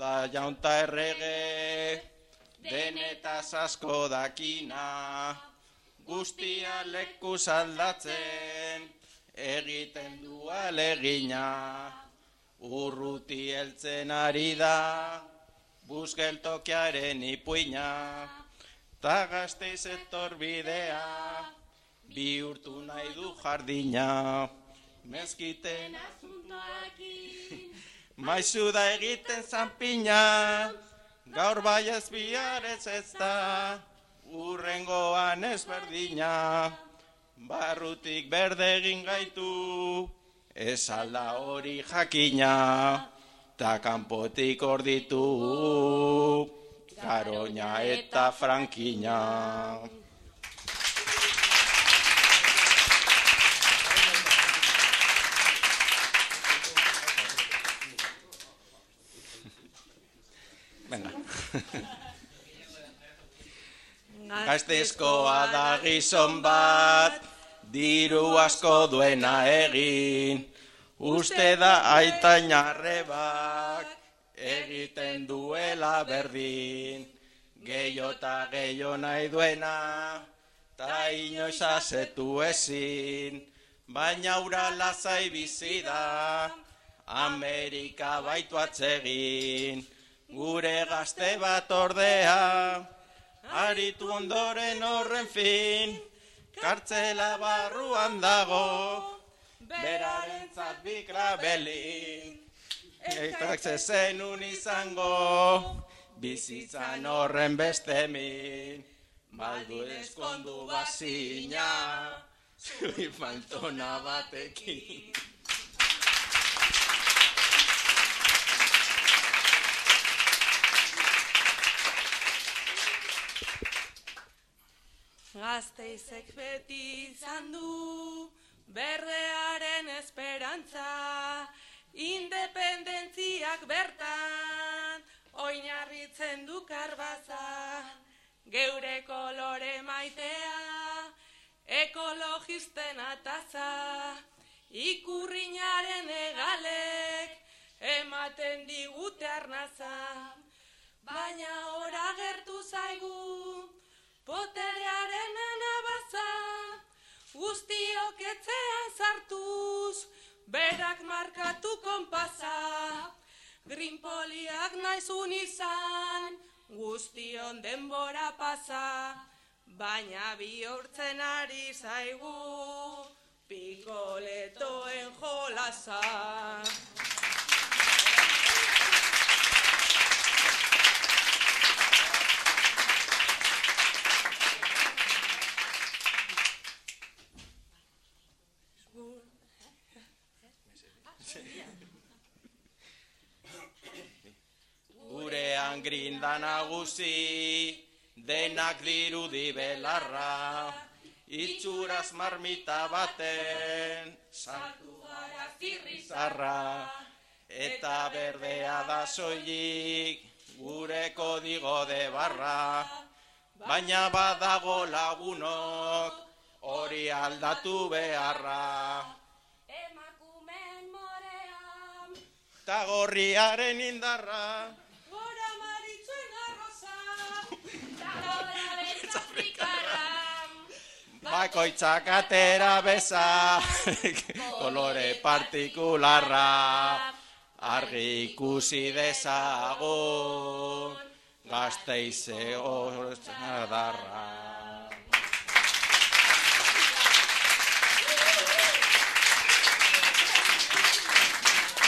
da jaunta errege, denetaz asko dakina, guztia lekuz aldatzen, egiten du alegina, urruti heltzen ari da, buskeltokiaren ipuina, ta gazteiz etor bidea, bihurtu nahi du jardina, mezkiten Maizu da egiten zanpina, gaur bai ez bihar ez ez da, urrengoan ez berdina, barrutik berde egin gaitu, ez alda hori jakina, ta kanpotik orditu, garoña eta frankina. Venga. Gazteizkoa da gizon bat, diru asko duena egin, uste da aitain arrebak, egiten duela berdin, gehiota gehiago nahi duena, ta inoiz azetu ezin, baina ura lazai bizi da, Amerika baitu atzegin, gure gazte bat ordea, aritu ondoren horren fin, kartzela barruan dago, beraren bikra belin. Eitak zezenun izango, bizitzan horren beste min, baldu eskondu bazina, zui faltona batekin. Gazteizek beti izan du berdearen esperantza, independentziak bertan oinarritzen du karbaza, geure kolore maitea, ekologisten ataza, ikurriñaren egalek ematen digute arnaza, baina ora gertu zaigu, Poterearen anabaza, guztiok etzean sartuz, berak markatu konpasa. Grinpoliak naizun izan, guztion denbora pasa, baina bihurtzen ari zaigu, pikoletoen jolasa. Gurean grinda nagusi, denak dirudi belarra, itxuraz marmita baten, sartu gara zirrizarra, eta berdea da soilik, gure kodigo de barra, baina badago lagunok, hori aldatu beharra. Ta gorriaren indarra, gora maritzuen arroza, gora beltzafrikarra. bakoitzak atera beza, kolore partikularra, argi ikusi dezagun, gazteize darra.